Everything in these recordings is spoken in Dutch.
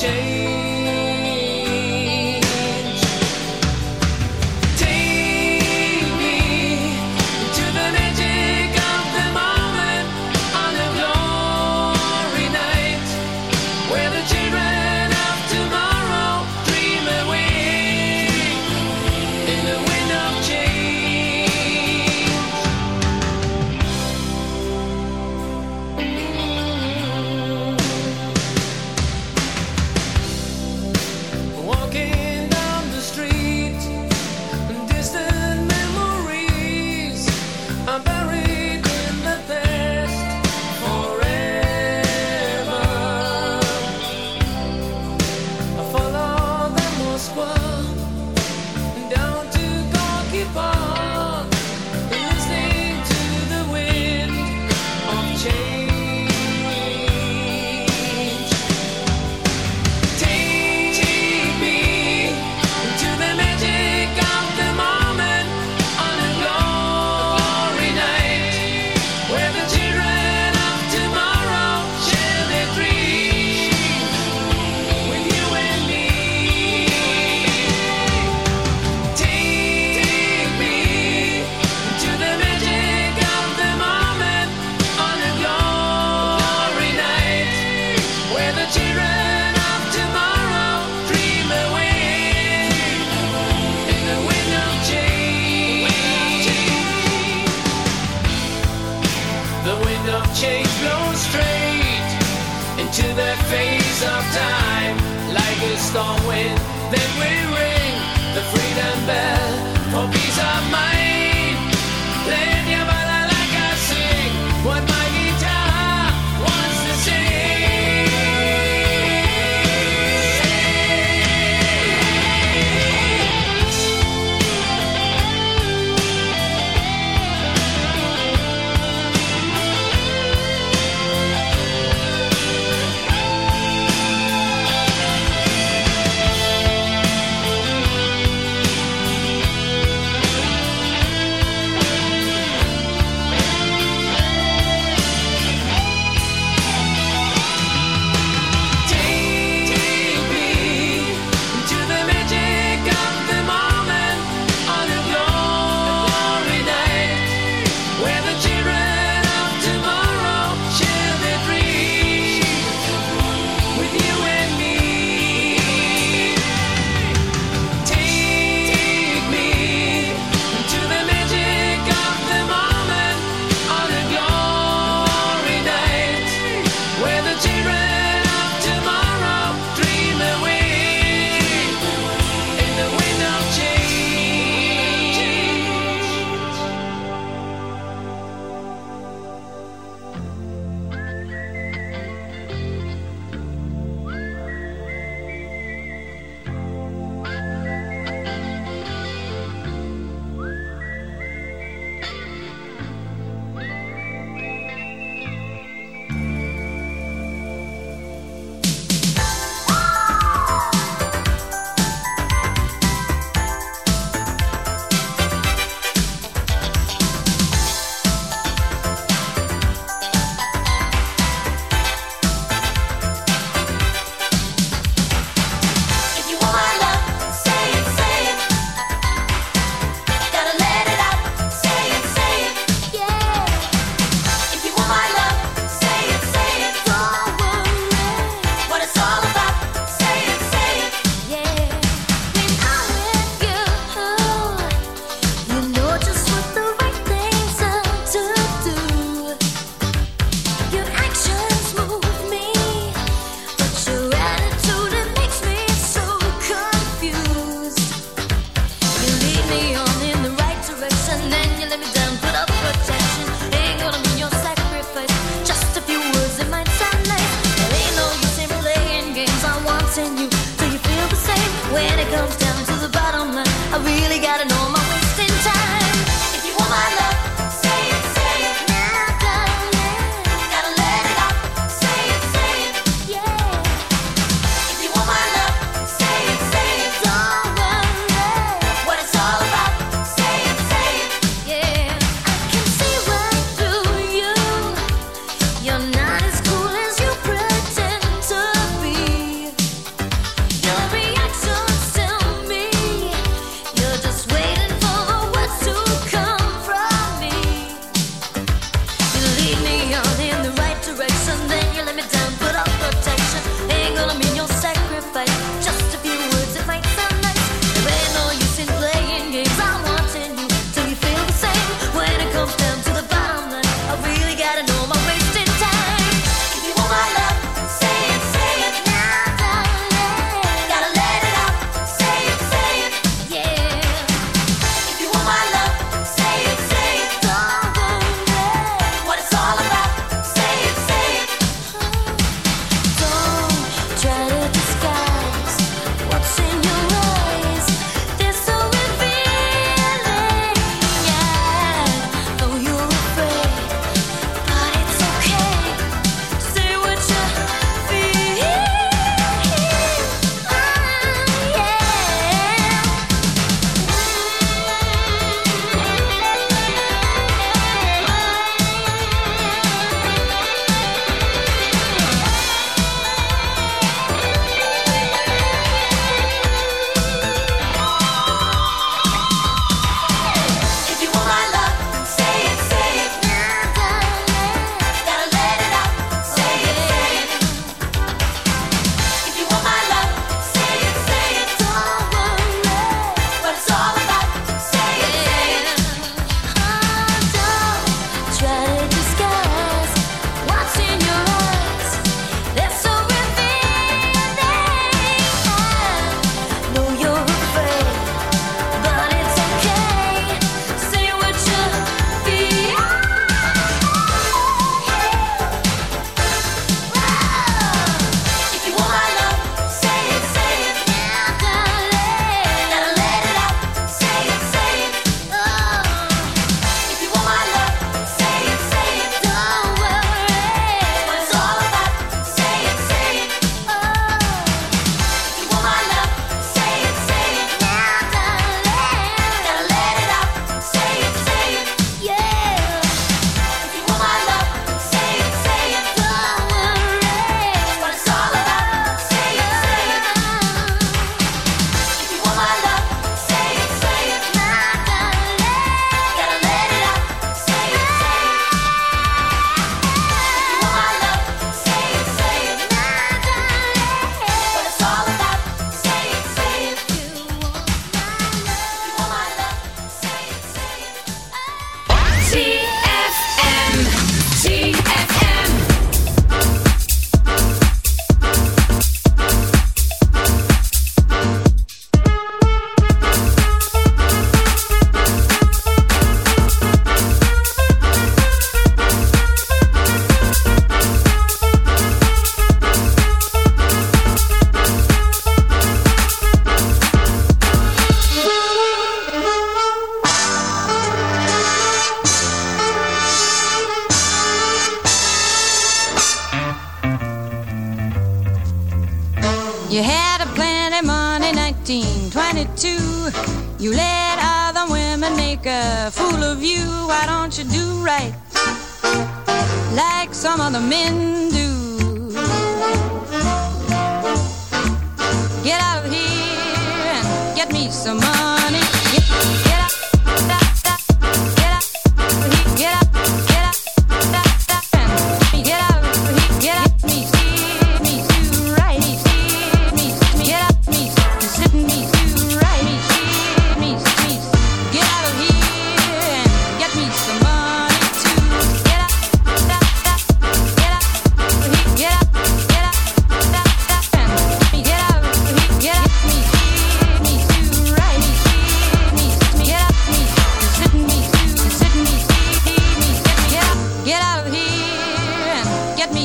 change.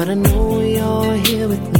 But I know you're here with me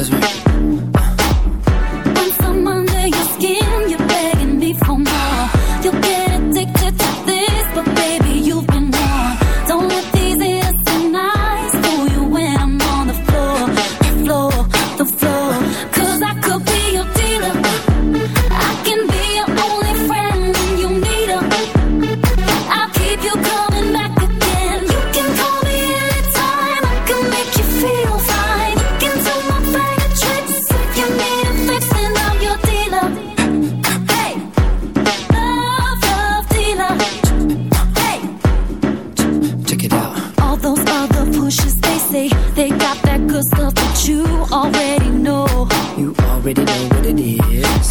That's right.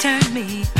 turn me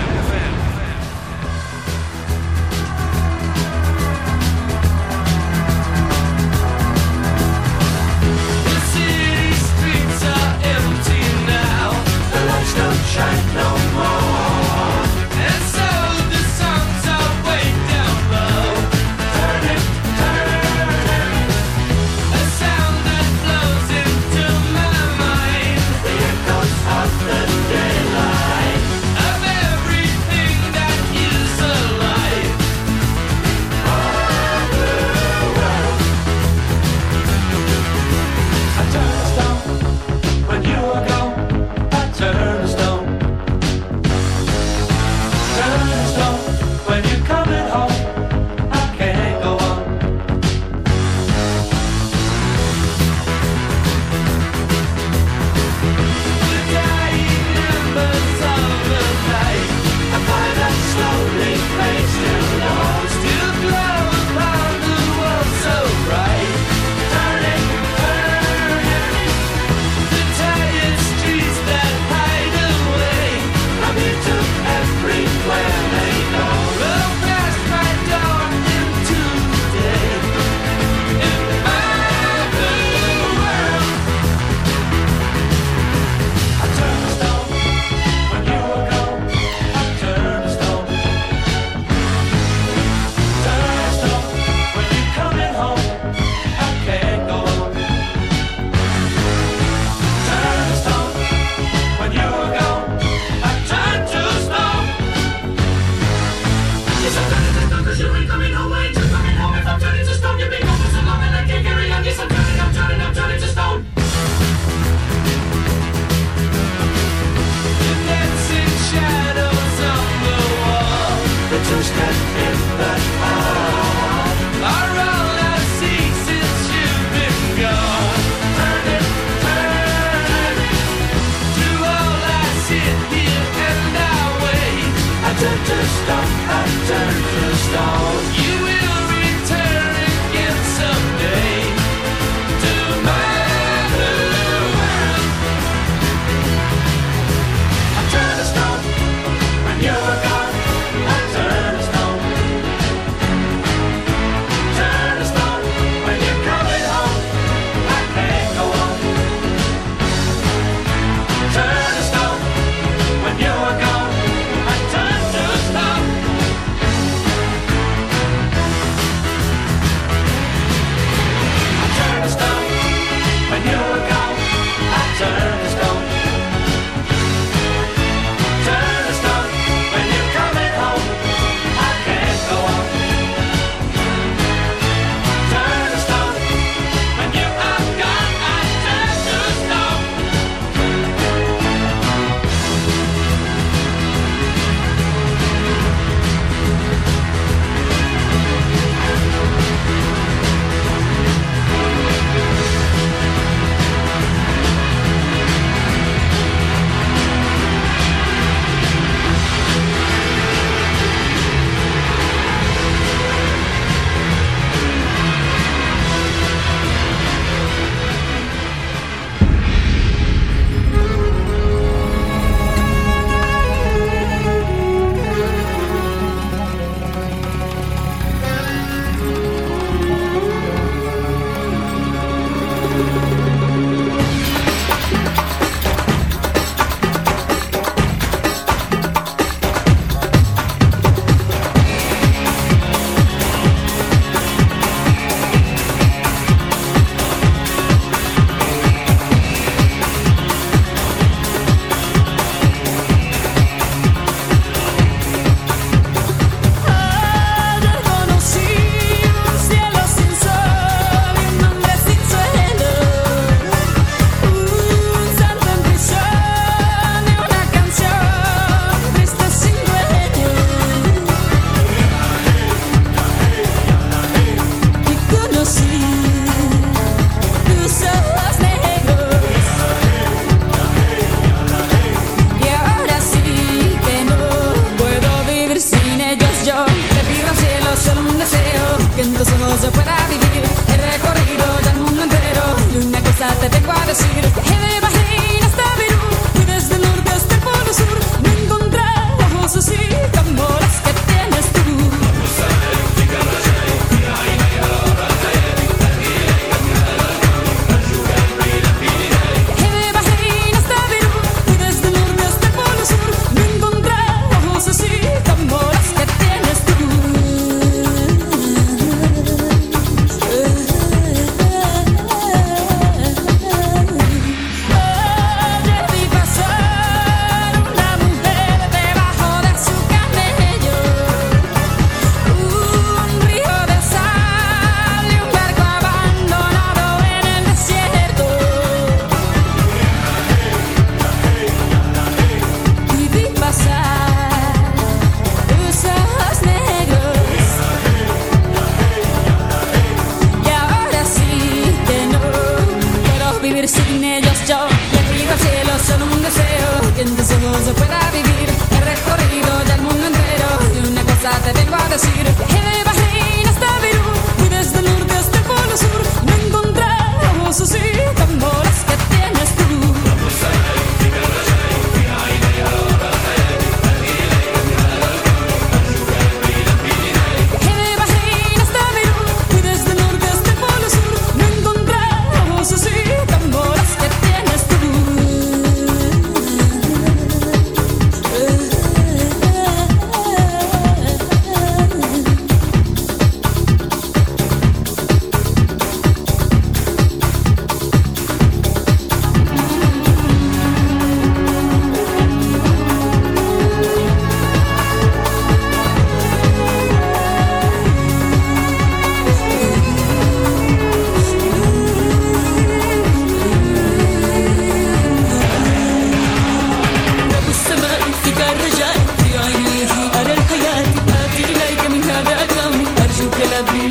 be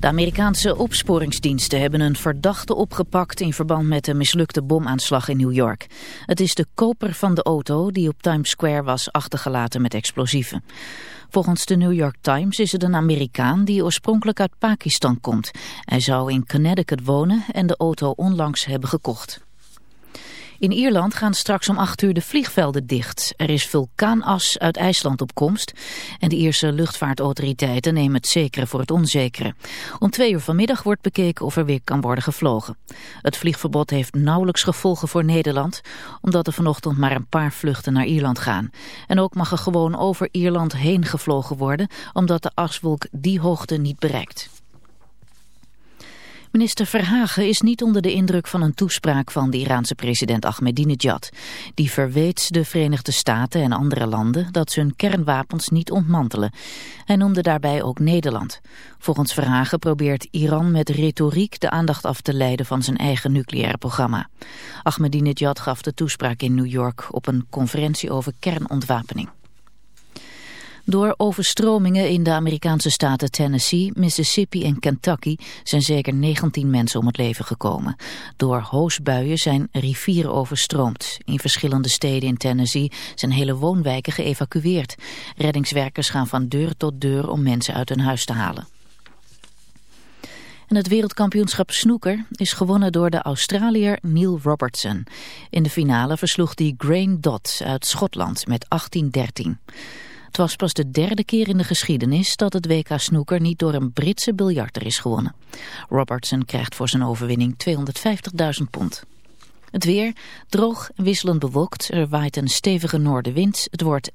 De Amerikaanse opsporingsdiensten hebben een verdachte opgepakt in verband met de mislukte bomaanslag in New York. Het is de koper van de auto die op Times Square was achtergelaten met explosieven. Volgens de New York Times is het een Amerikaan die oorspronkelijk uit Pakistan komt. Hij zou in Connecticut wonen en de auto onlangs hebben gekocht. In Ierland gaan straks om 8 uur de vliegvelden dicht. Er is vulkaanas uit IJsland op komst. En de Ierse luchtvaartautoriteiten nemen het zekere voor het onzekere. Om 2 uur vanmiddag wordt bekeken of er weer kan worden gevlogen. Het vliegverbod heeft nauwelijks gevolgen voor Nederland... omdat er vanochtend maar een paar vluchten naar Ierland gaan. En ook mag er gewoon over Ierland heen gevlogen worden... omdat de aswolk die hoogte niet bereikt. Minister Verhagen is niet onder de indruk van een toespraak van de Iraanse president Ahmadinejad. Die verweet de Verenigde Staten en andere landen dat ze hun kernwapens niet ontmantelen. Hij noemde daarbij ook Nederland. Volgens Verhagen probeert Iran met retoriek de aandacht af te leiden van zijn eigen nucleaire programma. Ahmadinejad gaf de toespraak in New York op een conferentie over kernontwapening. Door overstromingen in de Amerikaanse staten Tennessee, Mississippi en Kentucky zijn zeker 19 mensen om het leven gekomen. Door hoosbuien zijn rivieren overstroomd. In verschillende steden in Tennessee zijn hele woonwijken geëvacueerd. Reddingswerkers gaan van deur tot deur om mensen uit hun huis te halen. En het wereldkampioenschap snoeker is gewonnen door de Australiër Neil Robertson. In de finale versloeg hij Grain Dot uit Schotland met 18-13. Het was pas de derde keer in de geschiedenis dat het WK snoeker niet door een Britse biljarter is gewonnen. Robertson krijgt voor zijn overwinning 250.000 pond. Het weer, droog en wisselend bewolkt, er waait een stevige noordenwind, het wordt